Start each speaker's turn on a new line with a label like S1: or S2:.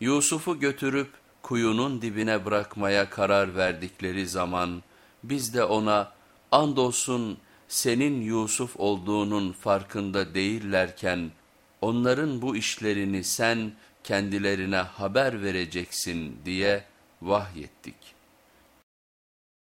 S1: Yusuf'u götürüp kuyunun dibine bırakmaya karar verdikleri zaman biz de ona andolsun senin Yusuf olduğunun farkında değillerken onların bu işlerini sen kendilerine haber vereceksin diye vahyettik.